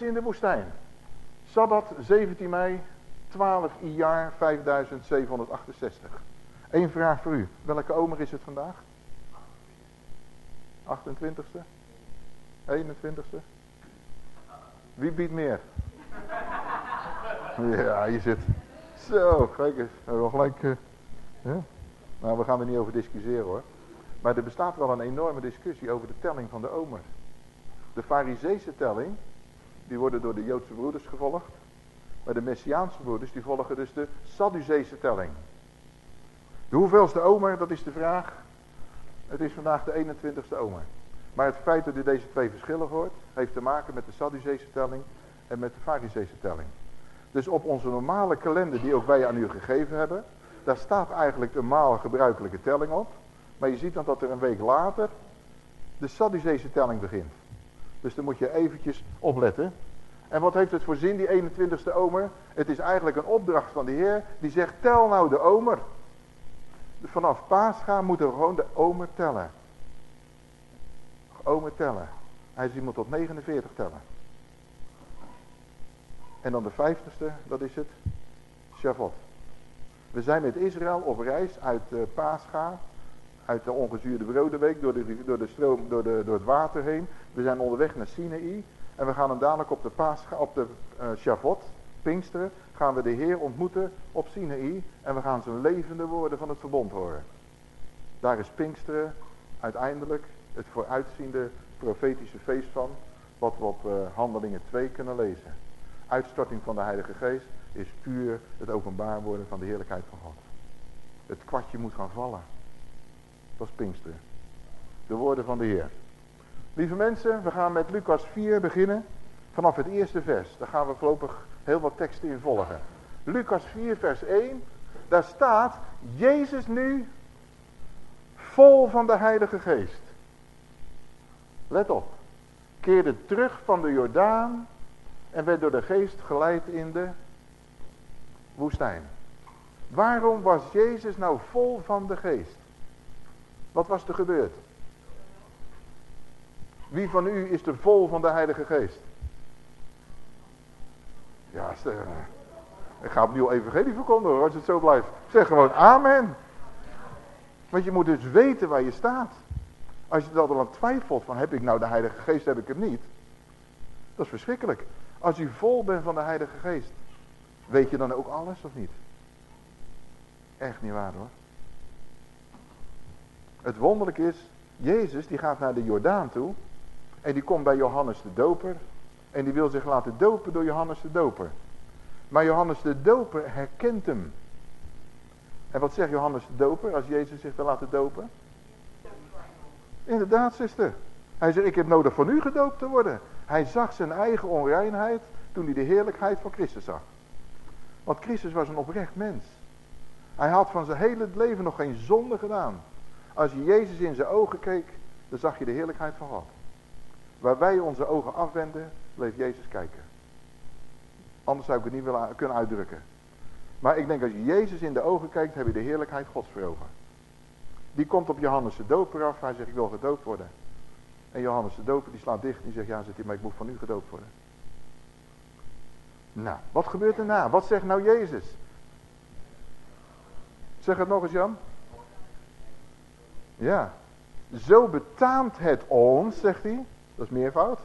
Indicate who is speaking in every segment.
Speaker 1: In de woestijn. Sabbat 17 mei 12 jaar 5768. Eén vraag voor u. Welke omer is het vandaag? 28ste? 21ste? Wie biedt meer? Ja, je zit. Zo, kijk eens. We gelijk... Uh, Nou, we gaan er niet over discussiëren hoor. Maar er bestaat wel een enorme discussie over de telling van de omer. De fariseese telling, die worden door de Joodse broeders gevolgd. Maar de Messiaanse broeders, die volgen dus de Sadduceese telling. De hoeveelste omer, dat is de vraag. Het is vandaag de 21ste omer. Maar het feit dat u deze twee verschillen hoort, heeft te maken met de Sadduceese telling en met de Fariseese telling. Dus op onze normale kalender die ook wij aan u gegeven hebben, daar staat eigenlijk de normale gebruikelijke telling op. Maar je ziet dan dat er een week later de Sadduceese telling begint. Dus dan moet je eventjes opletten. En wat heeft het voor zin, die 21ste omer? Het is eigenlijk een opdracht van de Heer die zegt, tel nou de omer. Vanaf Pascha moeten we gewoon de omer tellen. Omer tellen. Hij je moet tot 49 tellen. En dan de vijftigste, dat is het Shavuot. We zijn met Israël op reis uit uh, Pascha, uit de ongezuurde brodenweek, door, de, door, de stroom, door, de, door het water heen. We zijn onderweg naar Sinaï. En we gaan hem dadelijk op de, Pascha, op de uh, Shavuot, Pinksteren, gaan we de Heer ontmoeten op Sinaï. En we gaan zijn levende woorden van het verbond horen. Daar is Pinksteren uiteindelijk het vooruitziende profetische feest van. Wat we op uh, Handelingen 2 kunnen lezen. Uitstorting van de Heilige Geest is puur het openbaar worden van de heerlijkheid van God. Het kwartje moet gaan vallen. Dat is Pinksteren. De woorden van de Heer. Lieve mensen, we gaan met Lucas 4 beginnen. Vanaf het eerste vers. Daar gaan we voorlopig heel wat teksten in volgen. Lucas 4 vers 1. Daar staat Jezus nu vol van de Heilige Geest. Let op. Keerde terug van de Jordaan en werd door de geest geleid in de woestijn. Waarom was Jezus nou vol van de geest? Wat was er gebeurd? Wie van u is er vol van de Heilige Geest? Ja, ik ga opnieuw evangelie verkondigen als het zo blijft. Zeg gewoon amen. Want je moet dus weten waar je staat. Als je dat al aan twijfelt van heb ik nou de Heilige Geest, heb ik hem niet. Dat is verschrikkelijk. Als u vol bent van de Heilige Geest, weet je dan ook alles of niet? Echt niet waar hoor. Het wonderlijk is, Jezus die gaat naar de Jordaan toe en die komt bij Johannes de Doper en die wil zich laten dopen door Johannes de Doper. Maar Johannes de Doper herkent hem. En wat zegt Johannes de Doper als Jezus zich wil laten dopen? Inderdaad, zuster. Hij zegt, ik heb nodig van u gedoopt te worden. Hij zag zijn eigen onreinheid toen hij de heerlijkheid van Christus zag. Want Christus was een oprecht mens. Hij had van zijn hele leven nog geen zonde gedaan. Als je Jezus in zijn ogen keek, dan zag je de heerlijkheid van God. Waar wij onze ogen afwenden, bleef Jezus kijken. Anders zou ik het niet willen kunnen uitdrukken. Maar ik denk als je Jezus in de ogen kijkt, heb je de heerlijkheid Gods voor ogen. Die komt op Johannes de doper af. Hij zegt, ik wil gedoopt worden. En Johannes de doper die slaat dicht. Die zegt, ja, zegt hij, maar ik moet van u gedoopt worden. Nou, wat gebeurt er na? Wat zegt nou Jezus? Zeg het nog eens Jan. Ja. Zo betaamt het ons, zegt hij. Dat is meervoud.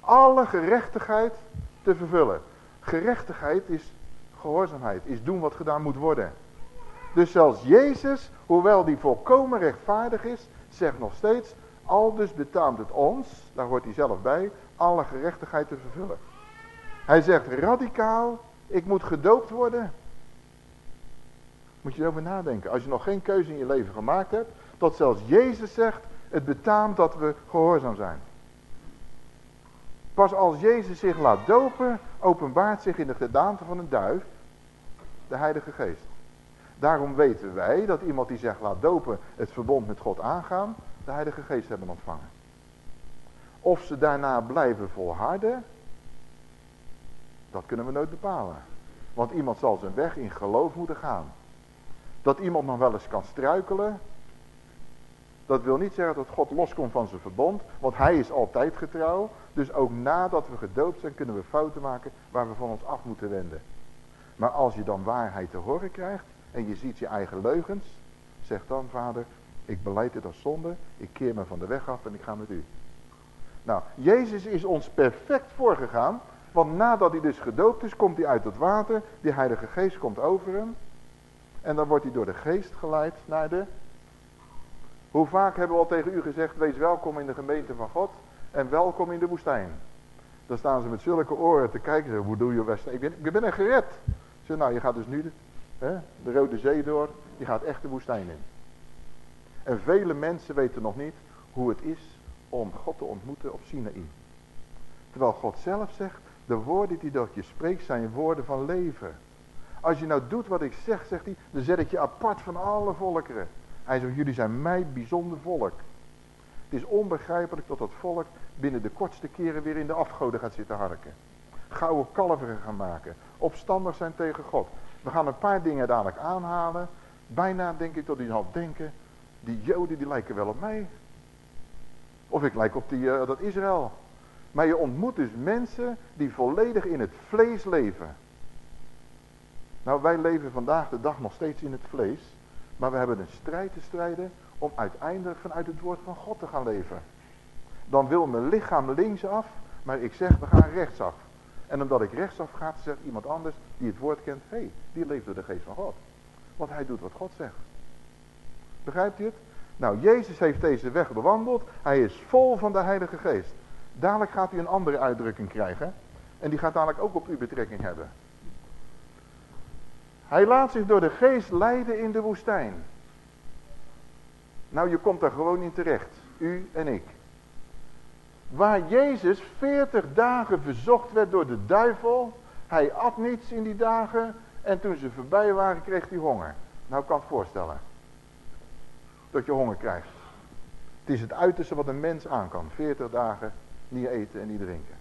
Speaker 1: Alle gerechtigheid te vervullen. Gerechtigheid is gehoorzaamheid. Is doen wat gedaan moet worden. Dus zelfs Jezus, hoewel die volkomen rechtvaardig is, zegt nog steeds, al dus betaamt het ons, daar hoort hij zelf bij, alle gerechtigheid te vervullen. Hij zegt radicaal, ik moet gedoopt worden. Moet je erover nadenken. Als je nog geen keuze in je leven gemaakt hebt, tot zelfs Jezus zegt, het betaamt dat we gehoorzaam zijn. Pas als Jezus zich laat dopen, openbaart zich in de gedaante van een duif de Heilige Geest. Daarom weten wij dat iemand die zegt laat dopen het verbond met God aangaan, de Heilige Geest hebben ontvangen. Of ze daarna blijven volharden, dat kunnen we nooit bepalen. Want iemand zal zijn weg in geloof moeten gaan. Dat iemand nog wel eens kan struikelen, Dat wil niet zeggen dat God loskomt van zijn verbond, want hij is altijd getrouw. Dus ook nadat we gedoopt zijn kunnen we fouten maken waar we van ons af moeten wenden. Maar als je dan waarheid te horen krijgt en je ziet je eigen leugens, zeg dan vader, ik beleid dit als zonde, ik keer me van de weg af en ik ga met u. Nou, Jezus is ons perfect voorgegaan, want nadat hij dus gedoopt is, komt hij uit het water, die heilige geest komt over hem. En dan wordt hij door de geest geleid naar de... Hoe vaak hebben we al tegen u gezegd, wees welkom in de gemeente van God en welkom in de woestijn. Dan staan ze met zulke oren te kijken, zeggen, hoe doe je Westen? Ik ben, er gered. Zeg, nou, je gaat dus nu de, hè, de Rode Zee door, je gaat echt de woestijn in. En vele mensen weten nog niet hoe het is om God te ontmoeten op Sinaï. Terwijl God zelf zegt, de woorden die door je spreekt zijn woorden van leven. Als je nou doet wat ik zeg, zegt hij, dan zet ik je apart van alle volkeren. Hij zegt, jullie zijn mij bijzonder volk. Het is onbegrijpelijk dat dat volk binnen de kortste keren weer in de afgoden gaat zitten harken. Gouden kalveren gaan maken. Opstandig zijn tegen God. We gaan een paar dingen dadelijk aanhalen. Bijna denk ik dat hij zal denken, die joden die lijken wel op mij. Of ik lijk op die, uh, dat Israël. Maar je ontmoet dus mensen die volledig in het vlees leven. Nou, wij leven vandaag de dag nog steeds in het vlees. Maar we hebben een strijd te strijden om uiteindelijk vanuit het woord van God te gaan leven. Dan wil mijn lichaam linksaf, maar ik zeg we gaan rechtsaf. En omdat ik rechtsaf ga, zegt iemand anders die het woord kent, hé, hey, die leeft door de geest van God. Want hij doet wat God zegt. Begrijpt u het? Nou, Jezus heeft deze weg bewandeld. Hij is vol van de Heilige Geest. Dadelijk gaat hij een andere uitdrukking krijgen. En die gaat dadelijk ook op u betrekking hebben. Hij laat zich door de geest leiden in de woestijn. Nou, je komt daar gewoon in terecht. U en ik. Waar Jezus 40 dagen verzocht werd door de duivel. Hij at niets in die dagen. En toen ze voorbij waren, kreeg hij honger. Nou, kan het voorstellen. Dat je honger krijgt. Het is het uiterste wat een mens aan kan. 40 dagen niet eten en niet drinken.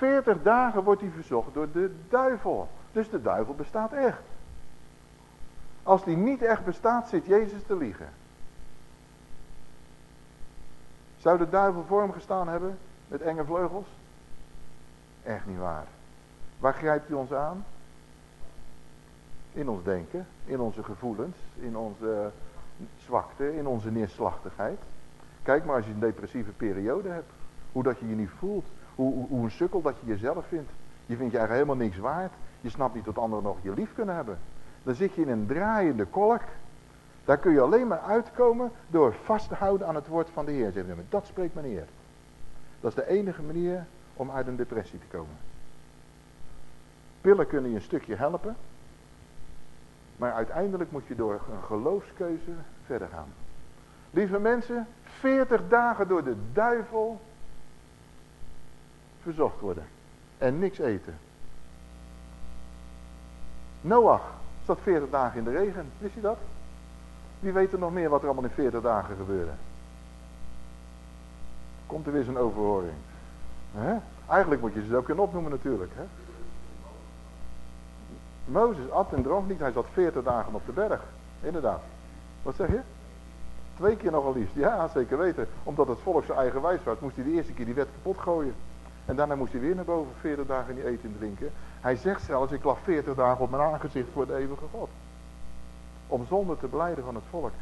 Speaker 1: 40 dagen wordt hij verzocht door de duivel. Dus de duivel bestaat echt. Als die niet echt bestaat, zit Jezus te liegen. Zou de duivel voor hem gestaan hebben met enge vleugels? Echt niet waar. Waar grijpt hij ons aan? In ons denken, in onze gevoelens, in onze zwakte, in onze neerslachtigheid. Kijk maar als je een depressieve periode hebt. Hoe dat je je niet voelt. Hoe, hoe, hoe een sukkel dat je jezelf vindt. Je vindt je eigenlijk helemaal niks waard. Je snapt niet dat anderen nog je lief kunnen hebben. Dan zit je in een draaiende kolk. Daar kun je alleen maar uitkomen door vast te houden aan het woord van de Heer. Dat spreekt meneer. Dat is de enige manier om uit een depressie te komen. Pillen kunnen je een stukje helpen. Maar uiteindelijk moet je door een geloofskeuze verder gaan. Lieve mensen, 40 dagen door de duivel verzocht worden. En niks eten. Noach zat 40 dagen in de regen. Wist je dat? Wie weet er nog meer wat er allemaal in 40 dagen gebeurde? Komt er weer zo'n overhoring. Eigenlijk moet je ze ook kunnen opnoemen natuurlijk. Mozes at en dronk niet. Hij zat 40 dagen op de berg. Inderdaad. Wat zeg je? Twee keer nogal liefst. Ja, zeker weten. Omdat het volk zijn eigen wijs was, moest hij de eerste keer die wet kapot gooien. En daarna moest hij weer naar boven 40 dagen niet eten en drinken. Hij zegt zelfs, ik lag 40 dagen op mijn aangezicht voor de eeuwige God. Om zonde te blijden van het volk.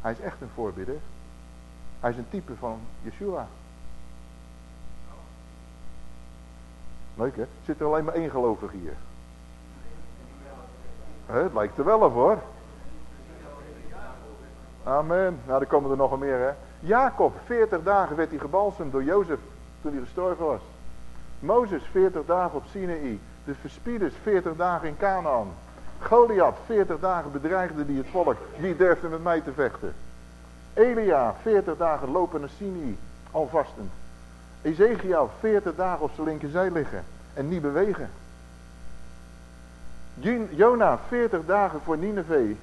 Speaker 1: Hij is echt een voorbidder. Hij is een type van Yeshua. Leuk hè? Zit er alleen maar één gelovig hier? het lijkt er wel op hoor. Amen. Nou, er komen er nog meer hè. Jacob, 40 dagen werd hij gebalsemd door Jozef toen hij gestorven was. Mozes 40 dagen op Sinaï. De verspieders 40 dagen in Canaan. Goliath 40 dagen bedreigde die het volk. Wie durfde met mij te vechten? Elia 40 dagen lopen naar Sinai. Al vastend. Ezekiel 40 dagen op zijn linkerzij liggen. En niet bewegen. Jona 40 dagen voor Nineveh.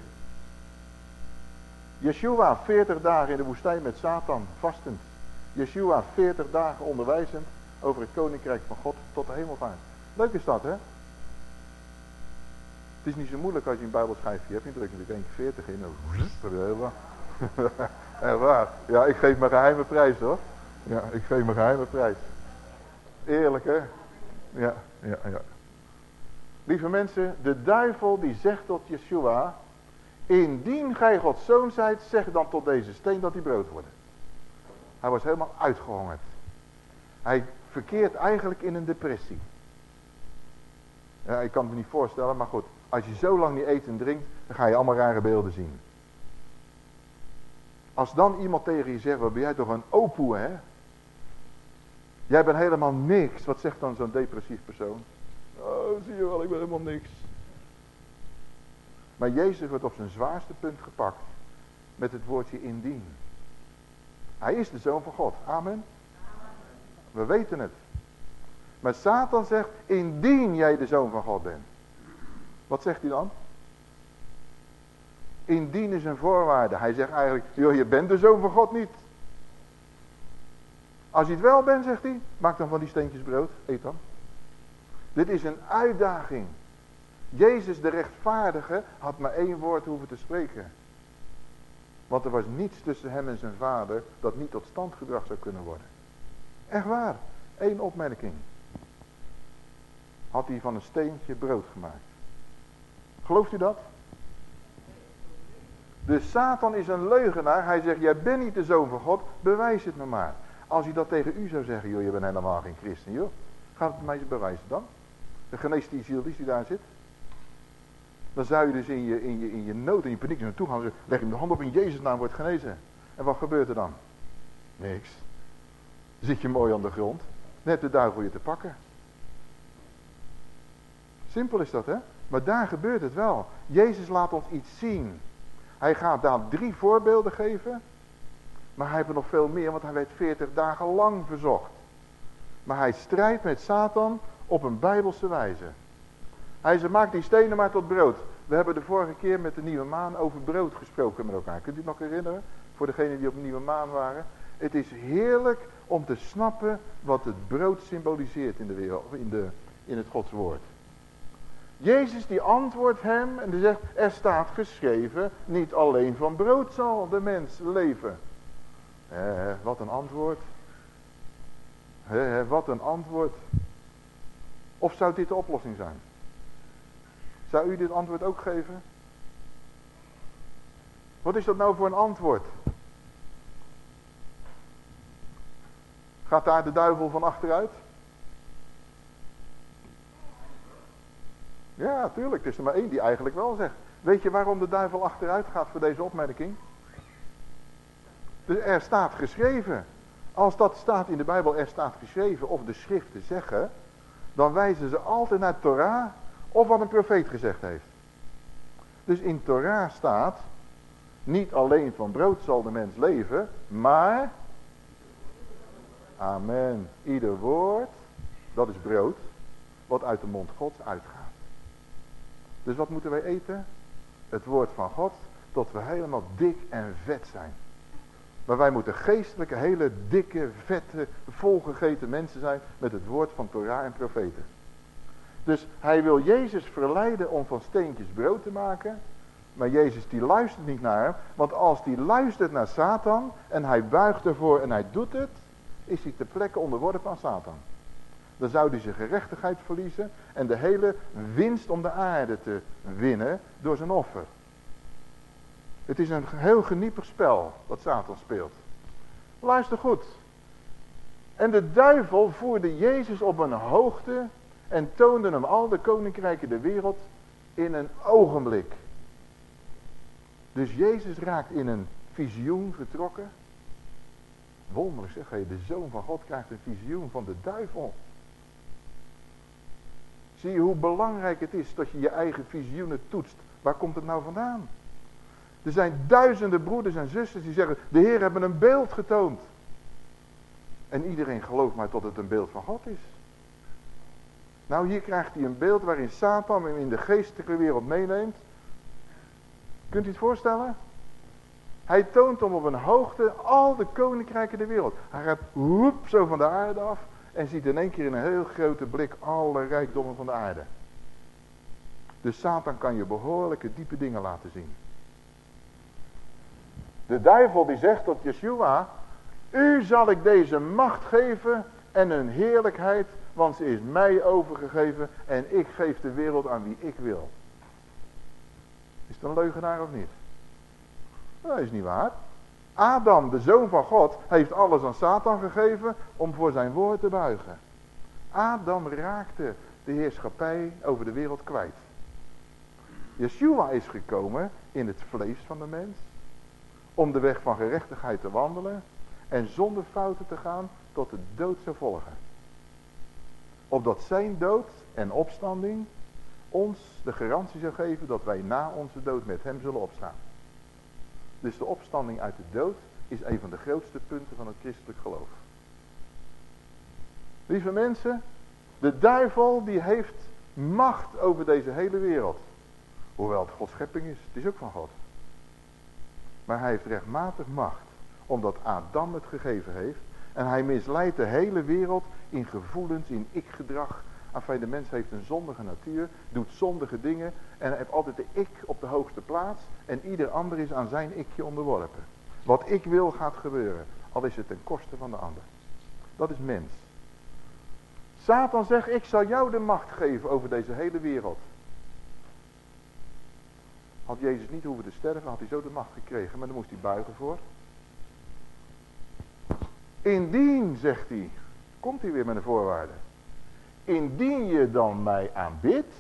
Speaker 1: Yeshua 40 dagen in de woestijn met Satan, vastend. Yeshua 40 dagen onderwijzend over het koninkrijk van God tot de hemelvaart. Leuk is dat, hè? Het is niet zo moeilijk als je een bijbelschijfje hebt. Je drukt natuurlijk één keer 40 in. Echt waar. Ja, ik geef mijn geheime prijs hoor. Ja, ik geef mijn geheime prijs. Eerlijk hè? Ja, ja, ja. Lieve mensen, de duivel die zegt tot Yeshua, indien gij Gods zoon zijt, zeg dan tot deze steen dat hij brood wordt. Hij was helemaal uitgehongerd. Hij verkeert eigenlijk in een depressie. Ja, ik kan het me niet voorstellen, maar goed. Als je zo lang niet eet en drinkt, dan ga je allemaal rare beelden zien. Als dan iemand tegen je zegt, wat ben jij toch een opoe, hè? Jij bent helemaal niks. Wat zegt dan zo'n depressief persoon? Oh, zie je wel, ik ben helemaal niks. Maar Jezus wordt op zijn zwaarste punt gepakt. Met het woordje indien. Hij is de Zoon van God. Amen. We weten het. Maar Satan zegt, indien jij de Zoon van God bent. Wat zegt hij dan? Indien is een voorwaarde. Hij zegt eigenlijk, joh, je bent de Zoon van God niet. Als je het wel bent, zegt hij, maak dan van die steentjes brood, eet dan. Dit is een uitdaging. Jezus de rechtvaardige had maar één woord hoeven te spreken. Want er was niets tussen hem en zijn vader dat niet tot stand gebracht zou kunnen worden. Echt waar. Eén opmerking. Had hij van een steentje brood gemaakt. Gelooft u dat? Dus Satan is een leugenaar. Hij zegt, jij bent niet de zoon van God, bewijs het me maar. Als hij dat tegen u zou zeggen, joh, je bent helemaal geen christen, joh. Gaat het mij eens bewijzen dan? De ziel die daar zit. Dan zou je dus in je, in je, in je nood en je paniek naartoe gaan. Leg hem de hand op in Jezus naam wordt genezen. En wat gebeurt er dan? Niks. Zit je mooi aan de grond. Net de duivel je te pakken. Simpel is dat hè. Maar daar gebeurt het wel. Jezus laat ons iets zien. Hij gaat daar drie voorbeelden geven. Maar hij heeft er nog veel meer, want hij werd veertig dagen lang verzocht. Maar hij strijdt met Satan op een bijbelse wijze. Hij zegt, maak die stenen maar tot brood. We hebben de vorige keer met de nieuwe maan over brood gesproken met elkaar. Kunt u het nog herinneren? Voor degenen die op de nieuwe maan waren. Het is heerlijk om te snappen wat het brood symboliseert in, de wereld, in, de, in het Gods woord. Jezus die antwoordt hem en die zegt, er staat geschreven, niet alleen van brood zal de mens leven. Eh, wat een antwoord. Eh, wat een antwoord. Of zou dit de oplossing zijn? Zou u dit antwoord ook geven? Wat is dat nou voor een antwoord? Gaat daar de duivel van achteruit? Ja, tuurlijk. Het is er maar één die eigenlijk wel zegt. Weet je waarom de duivel achteruit gaat voor deze opmerking? Dus er staat geschreven. Als dat staat in de Bijbel, er staat geschreven, of de schriften zeggen, dan wijzen ze altijd naar Torah of wat een profeet gezegd heeft. Dus in Torah staat, niet alleen van brood zal de mens leven, maar, amen, ieder woord, dat is brood, wat uit de mond Gods uitgaat. Dus wat moeten wij eten? Het woord van God, tot we helemaal dik en vet zijn. Maar wij moeten geestelijke, hele dikke, vette, volgegeten mensen zijn met het woord van Torah en profeten. Dus hij wil Jezus verleiden om van steentjes brood te maken. Maar Jezus die luistert niet naar hem. Want als die luistert naar Satan en hij buigt ervoor en hij doet het, is hij ter plekke onderworpen aan Satan. Dan zou hij zijn gerechtigheid verliezen en de hele winst om de aarde te winnen door zijn offer. Het is een heel geniepig spel dat Satan speelt. Luister goed. En de duivel voerde Jezus op een hoogte en toonde hem al de koninkrijken der wereld in een ogenblik. Dus Jezus raakt in een visioen vertrokken. Wonderlijk zeg, je, de Zoon van God krijgt een visioen van de duivel. Zie je hoe belangrijk het is dat je je eigen visioenen toetst. Waar komt het nou vandaan? Er zijn duizenden broeders en zusters die zeggen, de Heer hebben een beeld getoond. En iedereen gelooft maar tot het een beeld van God is. Nou, hier krijgt hij een beeld waarin Satan hem in de geestelijke wereld meeneemt. Kunt u het voorstellen? Hij toont hem op een hoogte al de koninkrijken der wereld. Hij gaat woep, zo van de aarde af en ziet in één keer in een heel grote blik alle rijkdommen van de aarde. Dus Satan kan je behoorlijke diepe dingen laten zien. De duivel die zegt tot Yeshua, u zal ik deze macht geven en een heerlijkheid, want ze is mij overgegeven en ik geef de wereld aan wie ik wil. Is het een leugenaar of niet? Dat is niet waar. Adam, de zoon van God, heeft alles aan Satan gegeven om voor zijn woord te buigen. Adam raakte de heerschappij over de wereld kwijt. Yeshua is gekomen in het vlees van de mens. Om de weg van gerechtigheid te wandelen. En zonder fouten te gaan tot de dood zou volgen. Opdat zijn dood en opstanding ons de garantie zou geven dat wij na onze dood met hem zullen opstaan. Dus de opstanding uit de dood is een van de grootste punten van het christelijk geloof. Lieve mensen, de duivel die heeft macht over deze hele wereld. Hoewel het Gods schepping is, het is ook van God. Maar hij heeft rechtmatig macht, omdat Adam het gegeven heeft. En hij misleidt de hele wereld in gevoelens, in ik-gedrag. Enfin, de mens heeft een zondige natuur, doet zondige dingen en heeft altijd de ik op de hoogste plaats. En ieder ander is aan zijn ikje onderworpen. Wat ik wil gaat gebeuren, al is het ten koste van de ander. Dat is mens. Satan zegt, ik zal jou de macht geven over deze hele wereld. Had Jezus niet hoeven te sterven, had hij zo de macht gekregen, maar dan moest hij buigen voor. Indien, zegt hij, komt hij weer met een voorwaarde. Indien je dan mij aanbidt,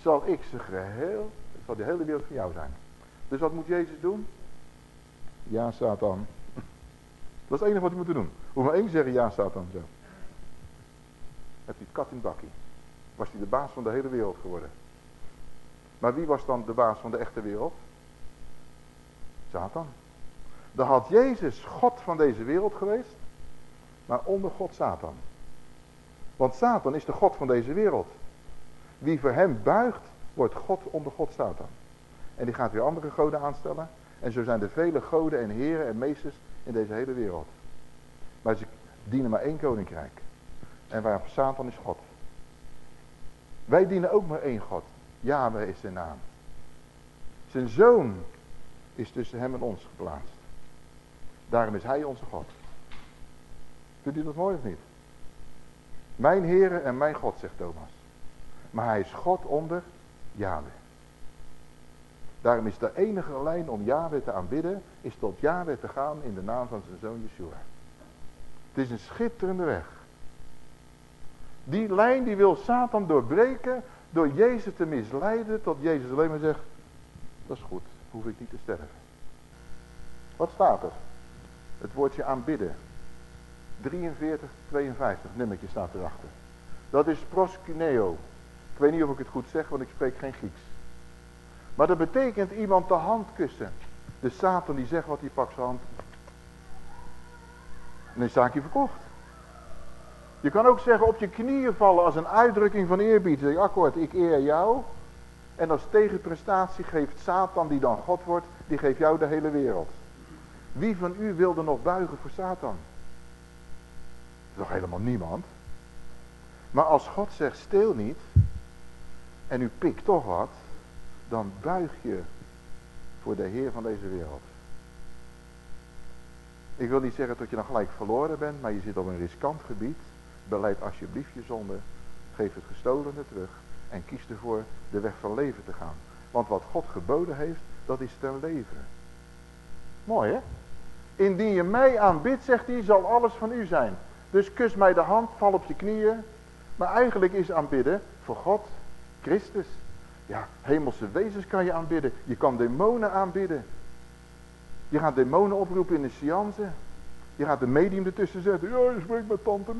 Speaker 1: zal ik ze geheel, zal de hele wereld van jou zijn. Dus wat moet Jezus doen? Ja, Satan. Dat is het enige wat hij moet doen. Hoef maar één zeggen, ja, Satan. Zo. Heb hij het kat in bakkie. Was hij de baas van de hele wereld geworden. Maar wie was dan de baas van de echte wereld? Satan. Dan had Jezus God van deze wereld geweest, maar onder God Satan. Want Satan is de God van deze wereld. Wie voor hem buigt, wordt God onder God Satan. En die gaat weer andere goden aanstellen. En zo zijn er vele goden en heren en meesters in deze hele wereld. Maar ze dienen maar één koninkrijk. En waar Satan is God. Wij dienen ook maar één God. Yahweh is zijn naam. Zijn zoon is tussen hem en ons geplaatst. Daarom is hij onze God. Vindt u dat mooi of niet? Mijn Heere en mijn God, zegt Thomas. Maar hij is God onder Yahweh. Daarom is de enige lijn om Yahweh te aanbidden, is tot Yahweh te gaan in de naam van zijn zoon Yeshua. Het is een schitterende weg. Die lijn die wil Satan doorbreken door Jezus te misleiden tot Jezus alleen maar zegt, dat is goed, hoef ik niet te sterven. Wat staat er? Het woordje aanbidden. 43, 52, nummertje staat erachter. Dat is proskuneo. Ik weet niet of ik het goed zeg, want ik spreek geen Grieks. Maar dat betekent iemand de hand kussen. De Satan die zegt wat hij pakt zijn hand. En dan is zaakje verkocht. Je kan ook zeggen op je knieën vallen als een uitdrukking van eerbied. Zeg, akkoord, ik eer jou. En als tegenprestatie geeft Satan, die dan God wordt, die geeft jou de hele wereld. Wie van u wilde nog buigen voor Satan? Toch helemaal niemand. Maar als God zegt, steel niet, en u pikt toch wat, dan buig je voor de Heer van deze wereld. Ik wil niet zeggen dat je dan gelijk verloren bent, maar je zit op een riskant gebied. Beleid alsjeblieft je zonde, geef het gestolene terug en kies ervoor de weg van leven te gaan. Want wat God geboden heeft, dat is ten leven. Mooi hè? Indien je mij aanbidt, zegt hij, zal alles van u zijn. Dus kus mij de hand, val op je knieën. Maar eigenlijk is aanbidden voor God, Christus. Ja, hemelse wezens kan je aanbidden. Je kan demonen aanbidden. Je gaat demonen oproepen in de seance. Je gaat de medium ertussen zetten. Ja, je spreekt met tante.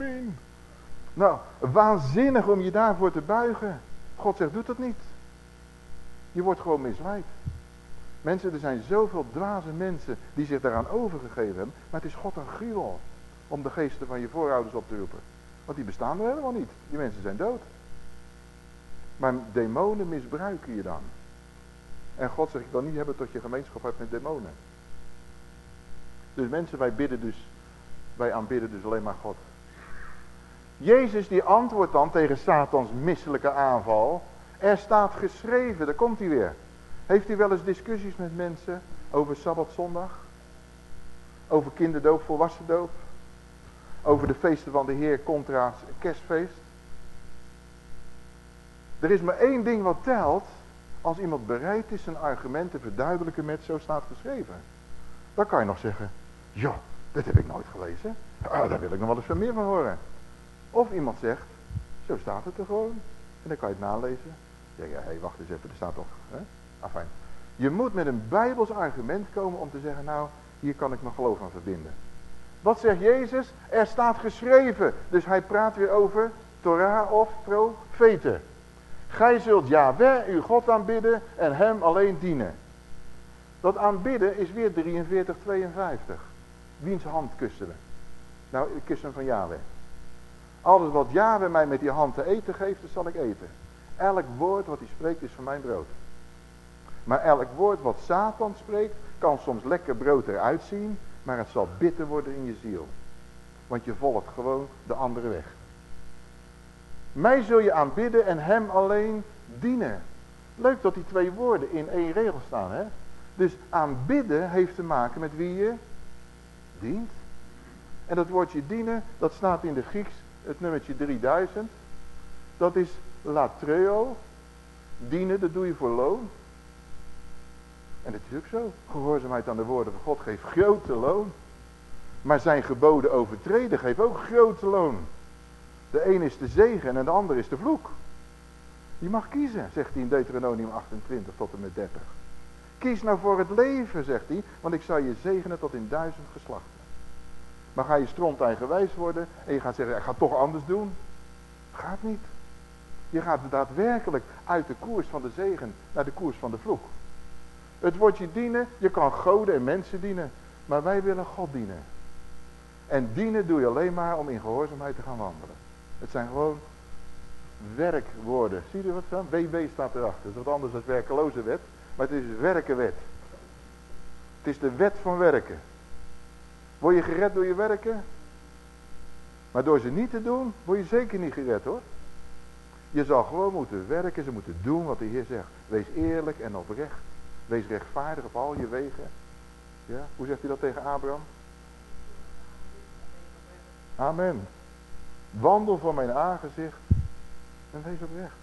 Speaker 1: Nou, waanzinnig om je daarvoor te buigen. God zegt, doe dat niet. Je wordt gewoon misleid. Mensen, er zijn zoveel dwaze mensen die zich daaraan overgegeven hebben. Maar het is God een gruwel om de geesten van je voorouders op te roepen. Want die bestaan er helemaal niet. Die mensen zijn dood. Maar demonen misbruiken je dan. En God zegt, ik wil niet hebben tot je gemeenschap hebt met demonen. Dus mensen, wij bidden dus, wij aanbidden dus alleen maar God. Jezus die antwoordt dan tegen Satans misselijke aanval. Er staat geschreven, daar komt hij weer. Heeft u wel eens discussies met mensen over Sabbatzondag? Over kinderdoop, volwassendoop? Over de feesten van de Heer contra kerstfeest? Er is maar één ding wat telt. Als iemand bereid is zijn argument te verduidelijken met zo staat geschreven. Dan kan je nog zeggen, ja, dat heb ik nooit gelezen. Ah, daar wil ik nog wel eens veel meer van horen. Of iemand zegt, zo staat het er gewoon. En dan kan je het nalezen. Ja, ja, hé, wacht eens even, er staat toch. Hè? Afijn. Je moet met een bijbels argument komen om te zeggen, nou, hier kan ik mijn geloof aan verbinden. Wat zegt Jezus? Er staat geschreven. Dus hij praat weer over Torah of profeten. Gij zult Yahweh, uw God aanbidden en hem alleen dienen. Dat aanbidden is weer 43, 52. Wiens hand kussen Nou, ik kussen van Yahweh. Alles wat Yahweh mij met die hand te eten geeft, dat zal ik eten. Elk woord wat hij spreekt is van mijn brood. Maar elk woord wat Satan spreekt, kan soms lekker brood eruit zien, maar het zal bitter worden in je ziel. Want je volgt gewoon de andere weg. Mij zul je aanbidden en hem alleen dienen. Leuk dat die twee woorden in één regel staan. Hè? Dus aanbidden heeft te maken met wie je dient. En dat woordje dienen, dat staat in de Grieks, het nummertje 3000. Dat is latreo. Dienen, dat doe je voor loon. En dat is ook zo. Gehoorzaamheid aan de woorden van God geeft grote loon. Maar zijn geboden overtreden geeft ook grote loon. De een is de zegen en de ander is de vloek. Je mag kiezen, zegt hij in Deuteronomium 28 tot en met 30. Kies nou voor het leven, zegt hij, want ik zal je zegenen tot in duizend geslachten. Maar ga je stront eigenwijs worden en je gaat zeggen, ik ga toch anders doen. Gaat niet. Je gaat daadwerkelijk uit de koers van de zegen naar de koers van de vloek. Het wordt je dienen, je kan goden en mensen dienen. Maar wij willen God dienen. En dienen doe je alleen maar om in gehoorzaamheid te gaan wandelen. Het zijn gewoon werkwoorden. Zie je wat van? WW staat erachter. Dat is wat anders dan werkeloze wet. Maar het is werkenwet. Het is de wet van werken. Word je gered door je werken? Maar door ze niet te doen, word je zeker niet gered hoor. Je zal gewoon moeten werken, ze moeten doen wat de Heer zegt. Wees eerlijk en oprecht. Wees rechtvaardig op al je wegen. Ja? Hoe zegt hij dat tegen Abraham? Amen. Wandel voor mijn aangezicht en wees oprecht.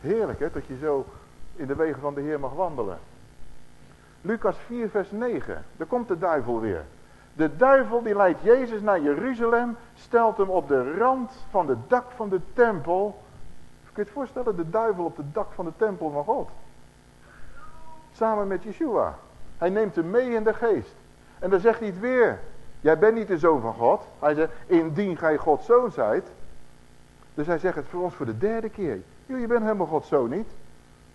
Speaker 1: Heerlijk hè, dat je zo in de wegen van de Heer mag wandelen. Lucas 4 vers 9, daar komt de duivel weer. De duivel die leidt Jezus naar Jeruzalem, stelt hem op de rand van het dak van de tempel. Kun je het voorstellen, de duivel op het dak van de tempel van God. Samen met Yeshua. Hij neemt hem mee in de geest. En dan zegt hij het weer. Jij bent niet de zoon van God. Hij zegt, indien gij Gods zoon zijt. Dus hij zegt het voor ons voor de derde keer. Je bent helemaal Gods zoon niet.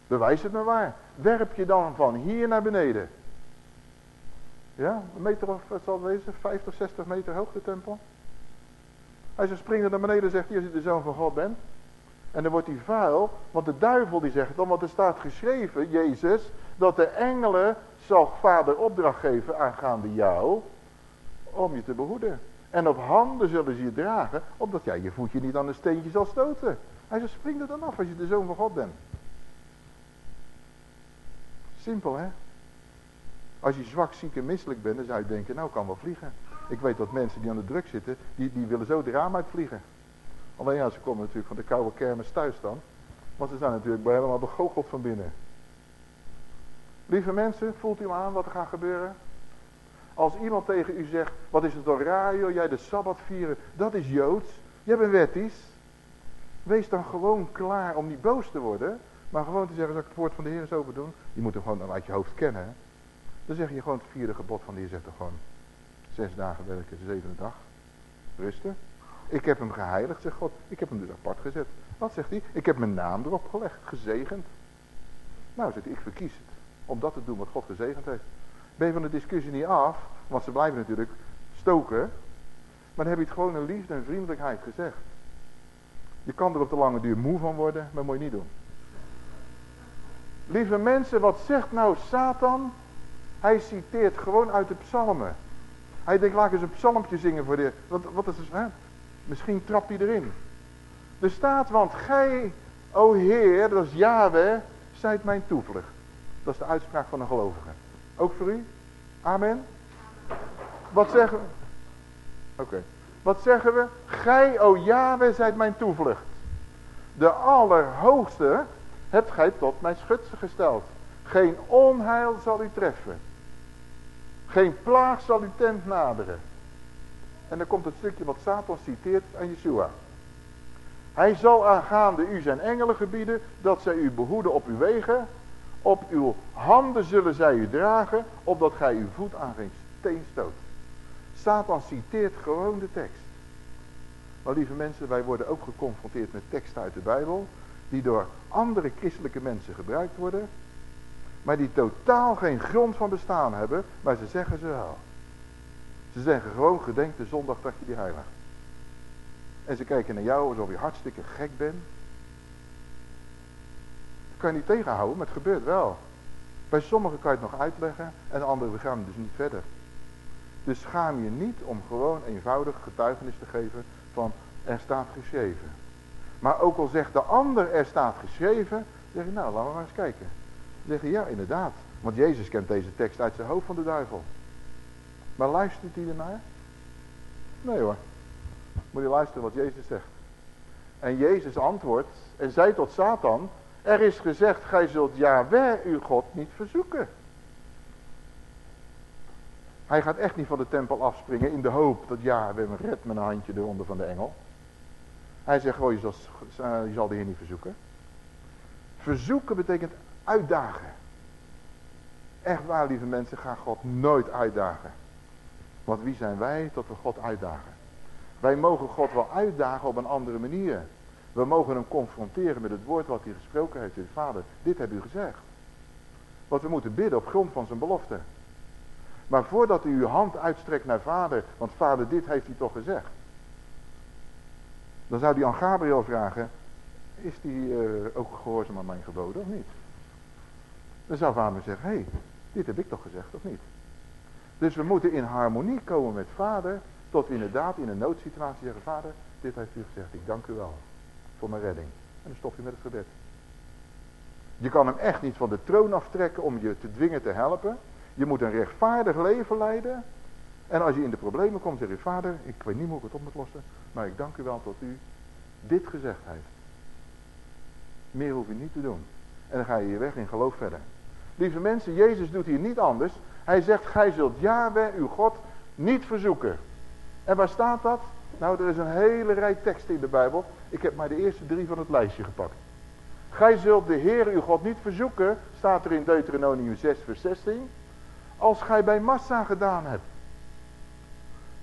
Speaker 1: Bewijs het maar waar. Werp je dan van hier naar beneden. Ja, een meter of, wat zal het wezen, 50, 60 meter hoog de tempel. Hij zegt, spring er naar beneden zegt hij, als je de zoon van God bent. En dan wordt hij vuil, want de duivel die zegt dan, want er staat geschreven, Jezus, dat de engelen zal vader opdracht geven aangaande jou, om je te behoeden. En op handen zullen ze je dragen, opdat jij je voetje niet aan een steentje zal stoten. Hij zegt, spring er dan af als je de zoon van God bent. Simpel hè. Als je zwak, ziek en misselijk bent, dan zou je denken, nou kan wel vliegen. Ik weet dat mensen die aan de druk zitten, die, die willen zo de raam uitvliegen. Alleen ja, ze komen natuurlijk van de koude kermis thuis dan. Want ze zijn natuurlijk helemaal begoocheld van binnen. Lieve mensen, voelt u aan wat er gaat gebeuren? Als iemand tegen u zegt, wat is het door radio, jij de Sabbat vieren, dat is Joods. Jij bent wettisch. Wees dan gewoon klaar om niet boos te worden. Maar gewoon te zeggen, zal ik het woord van de Heer eens open doen? Je moet hem gewoon uit je hoofd kennen. Dan zeg je gewoon het vierde gebod van Heer. Zegt dan gewoon, zes dagen werken, de zevende dag. Rusten. Ik heb hem geheiligd, zegt God. Ik heb hem dus apart gezet. Wat zegt hij? Ik heb mijn naam erop gelegd, gezegend. Nou, zegt hij, ik verkies het. Om dat te doen wat God gezegend heeft. Ben je van de discussie niet af, want ze blijven natuurlijk stoken. Maar dan heb je het gewoon in liefde en vriendelijkheid gezegd. Je kan er op de lange duur moe van worden, maar moet je niet doen. Lieve mensen, wat zegt nou Satan? Hij citeert gewoon uit de psalmen. Hij denkt, laat eens een psalmpje zingen voor de... Wat, wat is het? Misschien trap hij erin. Er staat, want gij, O Heer, dat is Yahweh, zijt mijn toevlucht. Dat is de uitspraak van een gelovige. Ook voor u? Amen? Wat zeggen we? Oké. Wat zeggen we? Gij, o Yahweh, zijt mijn toevlucht. De Allerhoogste hebt gij tot mijn schutse gesteld. Geen onheil zal u treffen. Geen plaag zal u tent naderen. En dan komt het stukje wat Satan citeert aan Yeshua. Hij zal aangaande u zijn engelen gebieden, dat zij u behoeden op uw wegen. Op uw handen zullen zij u dragen, opdat gij uw voet aan geen steen stoot. Satan citeert gewoon de tekst. Maar lieve mensen, wij worden ook geconfronteerd met teksten uit de Bijbel, die door andere christelijke mensen gebruikt worden, maar die totaal geen grond van bestaan hebben, maar ze zeggen ze wel. Ze zeggen gewoon, gedenk de zondag dat je die heilig. En ze kijken naar jou alsof je hartstikke gek bent. Dat kan je niet tegenhouden, maar het gebeurt wel. Bij sommigen kan je het nog uitleggen en anderen gaan dus niet verder. Dus schaam je niet om gewoon eenvoudig getuigenis te geven van er staat geschreven. Maar ook al zegt de ander er staat geschreven, zeg je nou laten we maar eens kijken. Dan zeg je ja inderdaad, want Jezus kent deze tekst uit zijn hoofd van de duivel. Maar luistert hij ernaar? Nee hoor. Moet je luisteren wat Jezus zegt. En Jezus antwoordt en zei tot Satan, er is gezegd, gij zult Yahweh uw God niet verzoeken. Hij gaat echt niet van de tempel afspringen in de hoop dat Yahweh me redt met een handje eronder van de engel. Hij zegt gewoon, je zal, je zal de Heer niet verzoeken. Verzoeken betekent uitdagen. Echt waar, lieve mensen, ga God nooit uitdagen. Want wie zijn wij tot we God uitdagen? Wij mogen God wel uitdagen op een andere manier. We mogen hem confronteren met het woord wat hij gesproken heeft. Vader, dit heb u gezegd. Want we moeten bidden op grond van zijn belofte. Maar voordat u uw hand uitstrekt naar vader, want vader dit heeft hij toch gezegd. Dan zou hij aan Gabriel vragen, is die uh, ook gehoorzaam aan mijn geboden of niet? Dan zou vader zeggen, hé, hey, dit heb ik toch gezegd of niet? Dus we moeten in harmonie komen met vader, tot we inderdaad in een noodsituatie zeggen, vader, dit heeft u gezegd, ik dank u wel voor mijn redding. En dan stop je met het gebed. Je kan hem echt niet van de troon aftrekken om je te dwingen te helpen. Je moet een rechtvaardig leven leiden. En als je in de problemen komt, zeg je, vader, ik weet niet hoe ik het op moet lossen, maar ik dank u wel dat u dit gezegd heeft. Meer hoef je niet te doen. En dan ga je je weg in geloof verder. Lieve mensen, Jezus doet hier niet anders. Hij zegt, gij zult Yahweh, uw God, niet verzoeken. En waar staat dat? Nou, er is een hele rij teksten in de Bijbel. Ik heb maar de eerste drie van het lijstje gepakt. Gij zult de Heer uw God niet verzoeken, staat er in Deuteronomium 6 vers 16, als gij bij Massa gedaan hebt.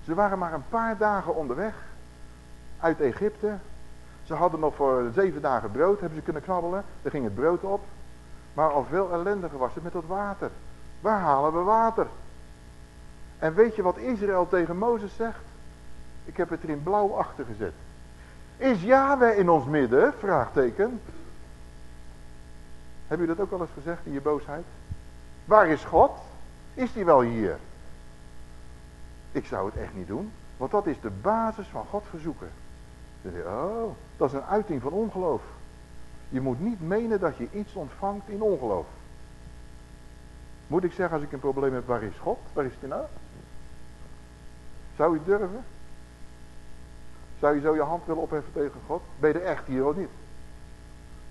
Speaker 1: Ze waren maar een paar dagen onderweg uit Egypte. Ze hadden nog voor zeven dagen brood, hebben ze kunnen knabbelen. Er ging het brood op. Maar al veel ellendiger was het met dat water. Waar halen we water? En weet je wat Israël tegen Mozes zegt? Ik heb het er in blauw achter gezet. Is Yahweh in ons midden? Vraagteken. Heb je dat ook al eens gezegd in je boosheid? Waar is God? Is die wel hier? Ik zou het echt niet doen. Want dat is de basis van God verzoeken. Oh, dat is een uiting van ongeloof. Je moet niet menen dat je iets ontvangt in ongeloof. Moet ik zeggen als ik een probleem heb, waar is God? Waar is hij nou? Zou je durven? Zou je zo je hand willen opheffen tegen God? Ben je er echt hier of niet?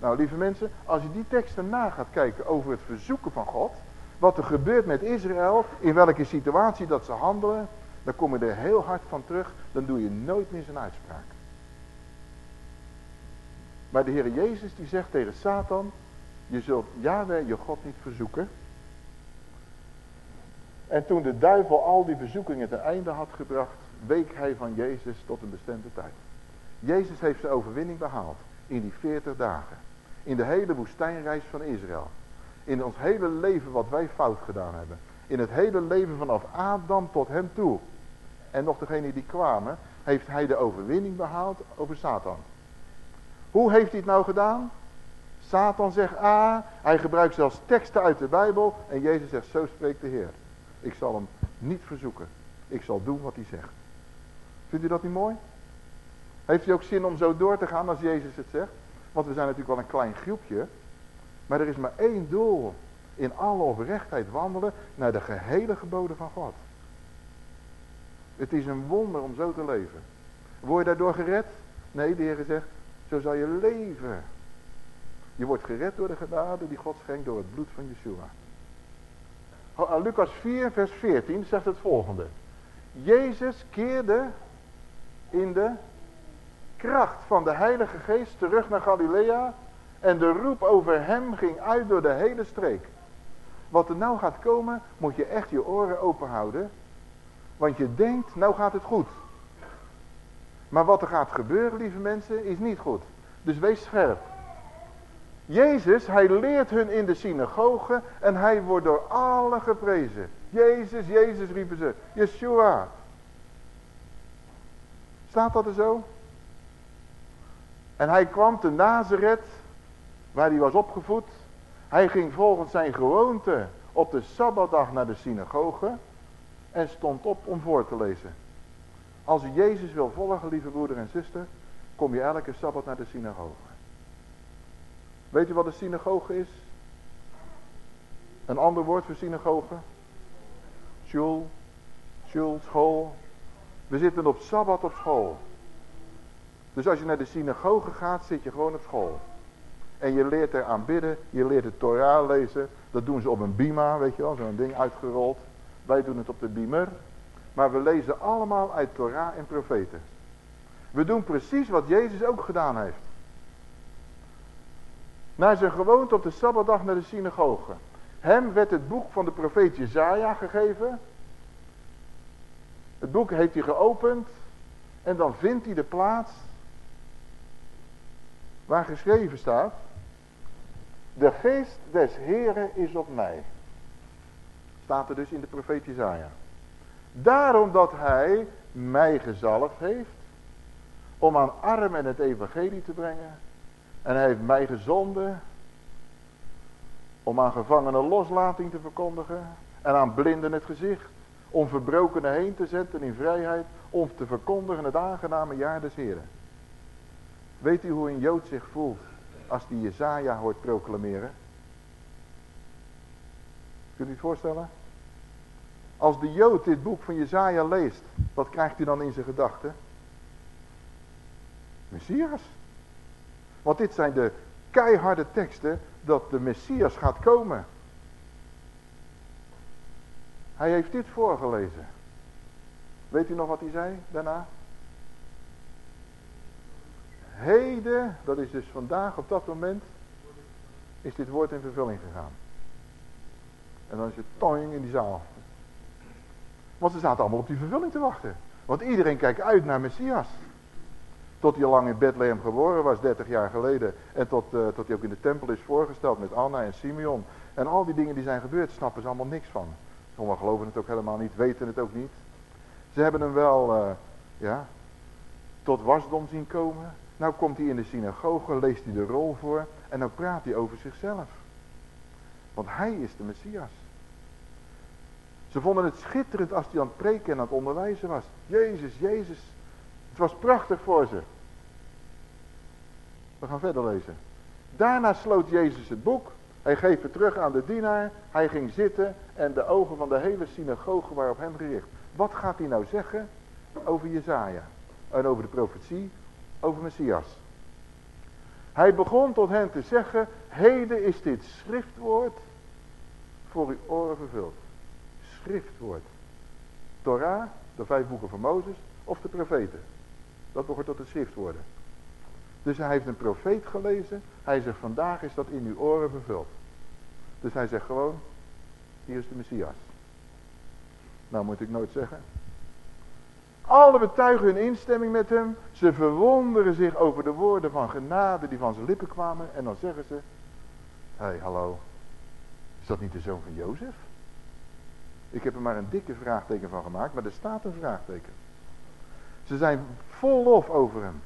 Speaker 1: Nou, lieve mensen, als je die teksten na gaat kijken over het verzoeken van God, wat er gebeurt met Israël, in welke situatie dat ze handelen, dan kom je er heel hard van terug, dan doe je nooit meer zijn uitspraak. Maar de Heer Jezus die zegt tegen Satan, je zult Yahweh je God niet verzoeken. En toen de duivel al die verzoekingen ten einde had gebracht, week hij van Jezus tot een bestemde tijd. Jezus heeft zijn overwinning behaald in die 40 dagen. In de hele woestijnreis van Israël. In ons hele leven wat wij fout gedaan hebben. In het hele leven vanaf Adam tot hem toe. En nog degene die kwamen, heeft hij de overwinning behaald over Satan. Hoe heeft hij het nou gedaan? Satan zegt A, hij gebruikt zelfs teksten uit de Bijbel en Jezus zegt zo spreekt de Heer. Ik zal hem niet verzoeken. Ik zal doen wat hij zegt. Vindt u dat niet mooi? Heeft u ook zin om zo door te gaan als Jezus het zegt? Want we zijn natuurlijk wel een klein groepje. Maar er is maar één doel. In alle oprechtheid wandelen naar de gehele geboden van God. Het is een wonder om zo te leven. Word je daardoor gered? Nee, de Heer zegt, zo zal je leven. Je wordt gered door de genade die God schenkt door het bloed van Yeshua. Oh, Lucas 4 vers 14 zegt het volgende. Jezus keerde in de kracht van de Heilige Geest terug naar Galilea en de roep over hem ging uit door de hele streek. Wat er nou gaat komen, moet je echt je oren open houden. Want je denkt, nou gaat het goed. Maar wat er gaat gebeuren, lieve mensen, is niet goed. Dus wees scherp. Jezus, hij leert hun in de synagoge en hij wordt door allen geprezen. Jezus, Jezus riepen ze. Yeshua. Staat dat er zo? En hij kwam te Nazareth, waar hij was opgevoed. Hij ging volgens zijn gewoonte op de Sabbatdag naar de synagoge en stond op om voor te lezen. Als u Jezus wil volgen, lieve broeder en zuster, kom je elke Sabbat naar de synagoge. Weet u wat een synagoge is? Een ander woord voor synagoge? Shul, shul, school. We zitten op Sabbat op school. Dus als je naar de synagoge gaat, zit je gewoon op school. En je leert er aanbidden, je leert de Torah lezen. Dat doen ze op een bima, weet je wel, zo'n ding uitgerold. Wij doen het op de bimer. Maar we lezen allemaal uit Torah en profeten. We doen precies wat Jezus ook gedaan heeft. Naar zijn gewoonte op de Sabbatdag naar de synagoge. Hem werd het boek van de profeet Jezaja gegeven. Het boek heeft hij geopend. En dan vindt hij de plaats waar geschreven staat. De geest des Heren is op mij. Staat er dus in de profeet Jezaja. Daarom dat hij mij gezalfd heeft. Om aan armen het evangelie te brengen. En hij heeft mij gezonden. Om aan gevangenen loslating te verkondigen. En aan blinden het gezicht. Om verbrokenen heen te zetten in vrijheid. Om te verkondigen het aangename jaar des Heren. Weet u hoe een Jood zich voelt als die Jezaja hoort proclameren? Kunt u het voorstellen? Als de Jood dit boek van Jezaja leest, wat krijgt hij dan in zijn gedachten? Messias. Want dit zijn de keiharde teksten dat de Messias gaat komen. Hij heeft dit voorgelezen. Weet u nog wat hij zei daarna? Heden, dat is dus vandaag op dat moment, is dit woord in vervulling gegaan. En dan is het toing in die zaal. Want ze zaten allemaal op die vervulling te wachten. Want iedereen kijkt uit naar Messias. Tot hij lang in Bethlehem geboren was, 30 jaar geleden. En tot, uh, tot hij ook in de tempel is voorgesteld met Anna en Simeon. En al die dingen die zijn gebeurd, snappen ze allemaal niks van. Sommigen geloven het ook helemaal niet, weten het ook niet. Ze hebben hem wel, uh, ja, tot wasdom zien komen. Nou komt hij in de synagoge, leest hij de rol voor en dan praat hij over zichzelf. Want hij is de Messias. Ze vonden het schitterend als hij aan het preken en aan het onderwijzen was. Jezus, Jezus. Het was prachtig voor ze. We gaan verder lezen. Daarna sloot Jezus het boek. Hij geeft het terug aan de dienaar. Hij ging zitten en de ogen van de hele synagoge waren op hem gericht. Wat gaat hij nou zeggen over Jezaja? En over de profetie over Messias. Hij begon tot hen te zeggen, heden is dit schriftwoord voor uw oren vervuld. Schriftwoord. Torah, de vijf boeken van Mozes, of de profeten. Dat behoort tot de schriftwoorden. Dus hij heeft een profeet gelezen. Hij zegt, vandaag is dat in uw oren vervuld. Dus hij zegt gewoon, hier is de Messias. Nou moet ik nooit zeggen, alle betuigen hun instemming met hem. Ze verwonderen zich over de woorden van genade die van zijn lippen kwamen. En dan zeggen ze, hé hey, hallo, is dat niet de zoon van Jozef? Ik heb er maar een dikke vraagteken van gemaakt, maar er staat een vraagteken. Ze zijn vol lof over hem.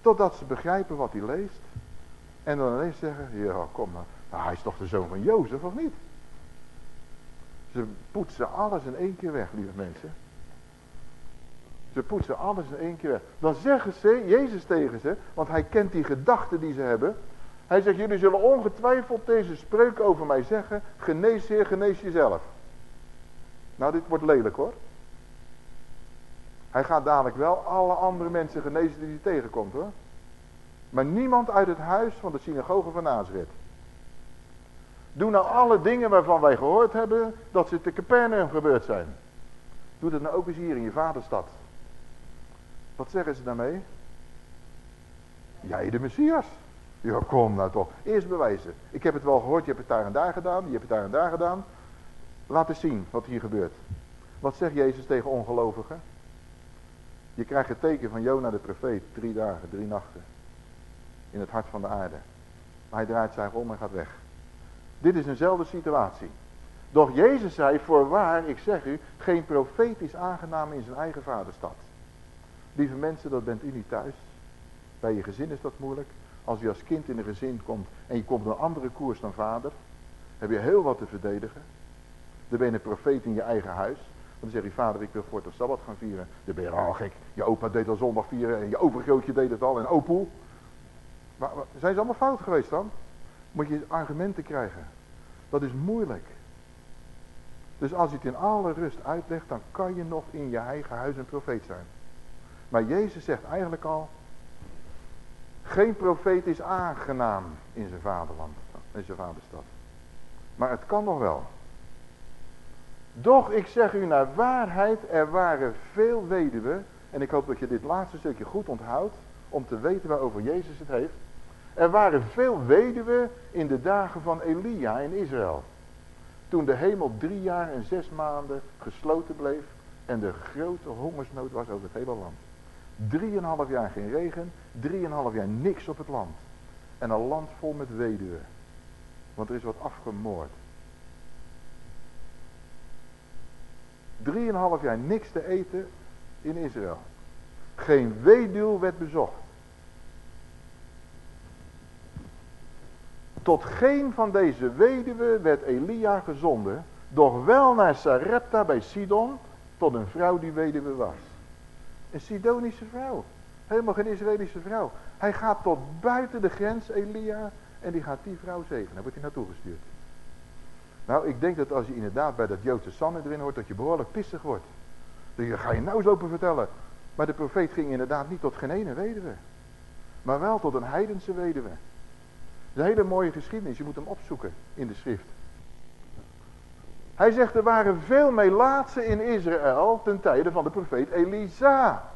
Speaker 1: Totdat ze begrijpen wat hij leest. En dan ineens zeggen, ja kom maar, nou, hij is toch de zoon van Jozef of niet? Ze poetsen alles in één keer weg, lieve mensen. Ze poetsen alles in één keer weg. Dan zeggen ze, Jezus tegen ze, want hij kent die gedachten die ze hebben. Hij zegt, jullie zullen ongetwijfeld deze spreuk over mij zeggen. Genees Heer, genees jezelf. Nou, dit wordt lelijk hoor. Hij gaat dadelijk wel alle andere mensen genezen die hij tegenkomt hoor. Maar niemand uit het huis van de synagoge van Nazareth. Doe nou alle dingen waarvan wij gehoord hebben dat ze te Capernaum gebeurd zijn. Doe dat nou ook eens hier in je vaderstad. Wat zeggen ze daarmee? Jij de Messias. Ja, kom nou toch. Eerst bewijzen. Ik heb het wel gehoord, je hebt het daar en daar gedaan, je hebt het daar en daar gedaan. Laat eens zien wat hier gebeurt. Wat zegt Jezus tegen ongelovigen? Je krijgt het teken van Jona de profeet, drie dagen, drie nachten. In het hart van de aarde. Maar hij draait zich om en gaat weg. Dit is eenzelfde situatie. Doch Jezus zei, voorwaar, ik zeg u, geen profeet is aangenaam in zijn eigen vaderstad. Lieve mensen, dat bent u niet thuis. Bij je gezin is dat moeilijk. Als u als kind in een gezin komt en je komt een andere koers dan vader, heb je heel wat te verdedigen. Dan ben je een profeet in je eigen huis. Dan zeg je, vader, ik wil voor het Sabbat gaan vieren. Dan ben je al gek. Je opa deed al zondag vieren en je overgrootje deed het al en opoel. Maar, zijn ze allemaal fout geweest dan? Moet je argumenten krijgen. Dat is moeilijk. Dus als je het in alle rust uitlegt, dan kan je nog in je eigen huis een profeet zijn. Maar Jezus zegt eigenlijk al, geen profeet is aangenaam in zijn vaderland, in zijn vaderstad. Maar het kan nog wel. Doch ik zeg u naar waarheid, er waren veel weduwen. En ik hoop dat je dit laatste stukje goed onthoudt. Om te weten waarover Jezus het heeft. Er waren veel weduwen in de dagen van Elia in Israël. Toen de hemel drie jaar en zes maanden gesloten bleef. En de grote hongersnood was over het hele land. Drieënhalf jaar geen regen. Drieënhalf jaar niks op het land. En een land vol met weduwen. Want er is wat afgemoord. Drieënhalf jaar niks te eten in Israël. Geen weduw werd bezocht. Tot geen van deze weduwen werd Elia gezonden, doch wel naar Sarepta bij Sidon, tot een vrouw die weduwe was. Een Sidonische vrouw. Helemaal geen Israëlische vrouw. Hij gaat tot buiten de grens, Elia, en die gaat die vrouw zegenen. Daar wordt hij naartoe gestuurd. Nou, ik denk dat als je inderdaad bij dat Joodse Sanne erin hoort, dat je behoorlijk pissig wordt. Dan ga je nou eens lopen vertellen. Maar de profeet ging inderdaad niet tot geen ene weduwe. Maar wel tot een heidense weduwe. Dat is een hele mooie geschiedenis. Je moet hem opzoeken in de schrift. Hij zegt er waren veel melaatsen in Israël ten tijde van de profeet Elisa.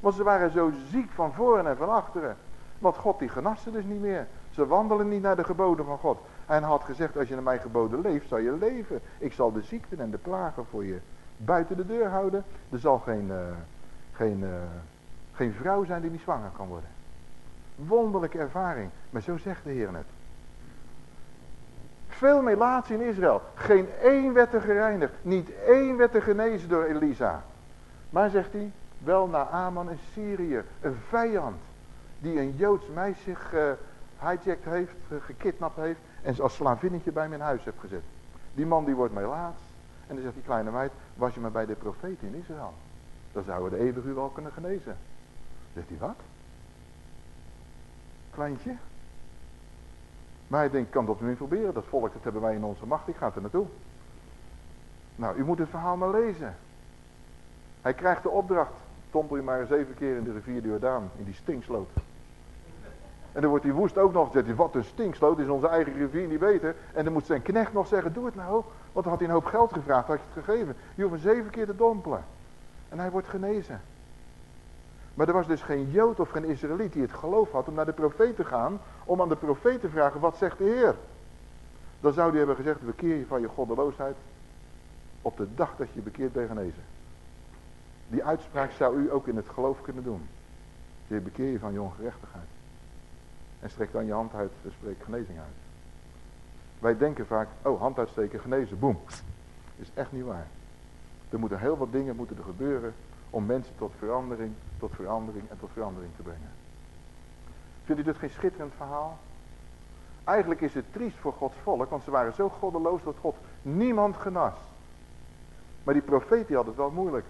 Speaker 1: Want ze waren zo ziek van voren en van achteren. Want God die genaste dus niet meer. Ze wandelen niet naar de geboden van God. En had gezegd, als je naar mijn geboden leeft, zal je leven. Ik zal de ziekten en de plagen voor je buiten de deur houden. Er zal geen, uh, geen, uh, geen vrouw zijn die niet zwanger kan worden. Wonderlijke ervaring. Maar zo zegt de Heer het. Veel melatie in Israël. Geen één werd er gereinigd. Niet één werd er genezen door Elisa. Maar zegt hij, wel naar Aman in Syrië. Een vijand. Die een Joods meisje gehijacked heeft, gekidnapt heeft. En als slavinnetje bij mijn huis heb gezet. Die man die wordt melaats. En dan zegt die kleine meid, was je maar bij de profeet in Israël. Dan zouden we de eeuwige u wel kunnen genezen. Zegt hij, wat? Kleintje? Maar hij denkt, kan dat nu proberen. Dat volk, dat hebben wij in onze macht. Ik ga er naartoe. Nou, u moet het verhaal maar lezen. Hij krijgt de opdracht. Tompel je maar zeven keer in de rivier Jordaan. In die stinksloot. En dan wordt hij woest ook nog gezegd. Wat een stinksloot. Is onze eigen rivier niet beter. En dan moet zijn knecht nog zeggen. Doe het nou. Want dan had hij een hoop geld gevraagd. Had je het gegeven. Je hoeft hem zeven keer te dompelen. En hij wordt genezen. Maar er was dus geen Jood of geen Israëliet die het geloof had om naar de profeet te gaan. Om aan de profeet te vragen, wat zegt de Heer? Dan zou hij hebben gezegd, bekeer je van je goddeloosheid op de dag dat je bekeerd bent genezen. Die uitspraak zou u ook in het geloof kunnen doen. Je bekeer je van je ongerechtigheid. En strek dan je hand uit en spreek genezing uit. Wij denken vaak, oh hand uitsteken, genezen, boem. Is echt niet waar. Er moeten heel wat dingen moeten er gebeuren om mensen tot verandering, tot verandering en tot verandering te brengen. Vindt u dit geen schitterend verhaal? Eigenlijk is het triest voor Gods volk, want ze waren zo goddeloos dat God niemand genas. Maar die profeet die had het wel moeilijk.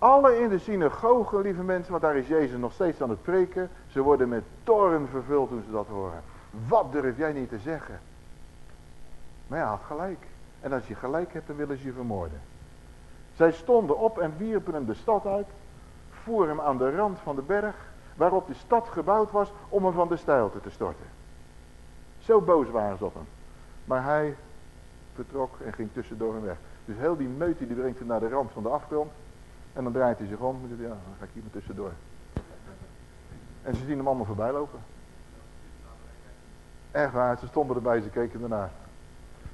Speaker 1: Alle in de synagoge, lieve mensen, want daar is Jezus nog steeds aan het preken. Ze worden met toren vervuld toen ze dat horen. Wat durf jij niet te zeggen? Maar ja, had gelijk. En als je gelijk hebt, dan willen ze je vermoorden. Zij stonden op en wierpen hem de stad uit. Voeren hem aan de rand van de berg. Waarop de stad gebouwd was om hem van de steilte te storten. Zo boos waren ze op hem. Maar hij vertrok en ging tussendoor hem weg. Dus heel die meute die brengt hem naar de rand van de afgrond. En dan draait hij zich om en zegt, ja, dan ga ik hier maar tussendoor. En ze zien hem allemaal voorbij lopen. Echt waar, ze stonden erbij, ze keken ernaar.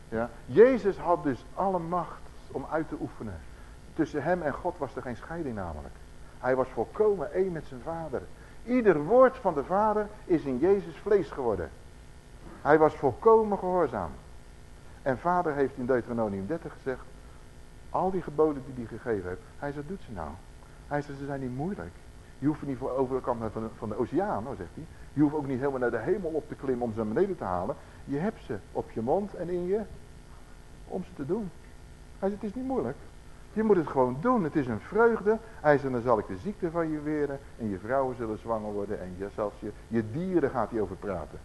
Speaker 1: Ja. Jezus had dus alle macht om uit te oefenen. Tussen hem en God was er geen scheiding namelijk. Hij was volkomen één met zijn vader. Ieder woord van de vader is in Jezus vlees geworden. Hij was volkomen gehoorzaam. En vader heeft in Deuteronomium 30 gezegd, al die geboden die hij gegeven heeft, hij zegt, doet ze nou. Hij zegt, ze zijn niet moeilijk. Je hoeft niet voor over de kant van van de oceaan, hoor, zegt hij. Je hoeft ook niet helemaal naar de hemel op te klimmen om ze naar beneden te halen. Je hebt ze op je mond en in je om ze te doen. Hij zegt, het is niet moeilijk. Je moet het gewoon doen. Het is een vreugde. Hij zegt, dan zal ik de ziekte van je weren. En je vrouwen zullen zwanger worden. En je, zelfs je, je dieren gaat hij over praten.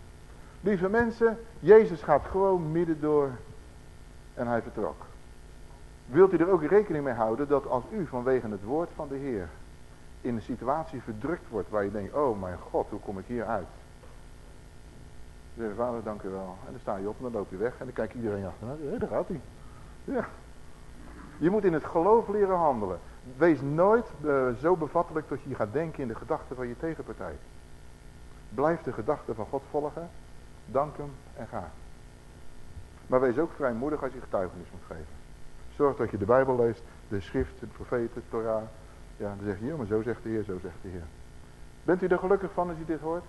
Speaker 1: Lieve mensen, Jezus gaat gewoon midden door. En hij vertrok. Wilt u er ook rekening mee houden dat als u vanwege het woord van de Heer in een situatie verdrukt wordt waar je denkt, oh mijn God, hoe kom ik hier uit? Zeg, vader, dank u wel. En dan sta je op en dan loop je weg en dan kijkt iedereen achterna. Hé, daar gaat hij. Ja. Je moet in het geloof leren handelen. Wees nooit uh, zo bevattelijk dat je gaat denken in de gedachten van je tegenpartij. Blijf de gedachten van God volgen. Dank hem en ga. Maar wees ook vrijmoedig als je getuigenis moet geven. Zorg dat je de Bijbel leest, de schrift, de profeten, Torah. Ja, dan zeg je, ja, maar zo zegt de Heer, zo zegt de Heer. Bent u er gelukkig van als u dit hoort?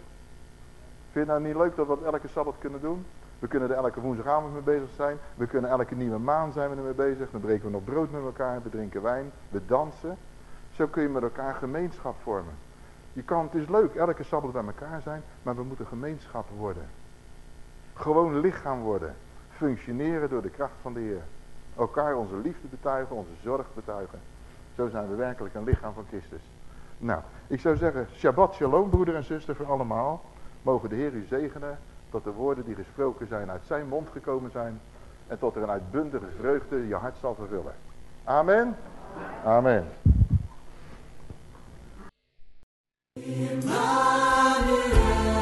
Speaker 1: Vind je het nou niet leuk dat we dat elke Sabbat kunnen doen? We kunnen er elke woensdagavond mee bezig zijn. We kunnen elke nieuwe maan zijn we ermee bezig. Dan breken we nog brood met elkaar. We drinken wijn. We dansen. Zo kun je met elkaar gemeenschap vormen. Je kan, het is leuk, elke Sabbat bij elkaar zijn. Maar we moeten gemeenschap worden. Gewoon lichaam worden. Functioneren door de kracht van de Heer. Elkaar onze liefde betuigen, onze zorg betuigen. Zo zijn we werkelijk een lichaam van Christus. Nou, ik zou zeggen, Shabbat Shalom broeder en zuster voor allemaal. Mogen de Heer u zegenen dat de woorden die gesproken zijn uit zijn mond gekomen zijn. En tot er een uitbundige vreugde je hart zal vervullen. Amen. Amen. Amen.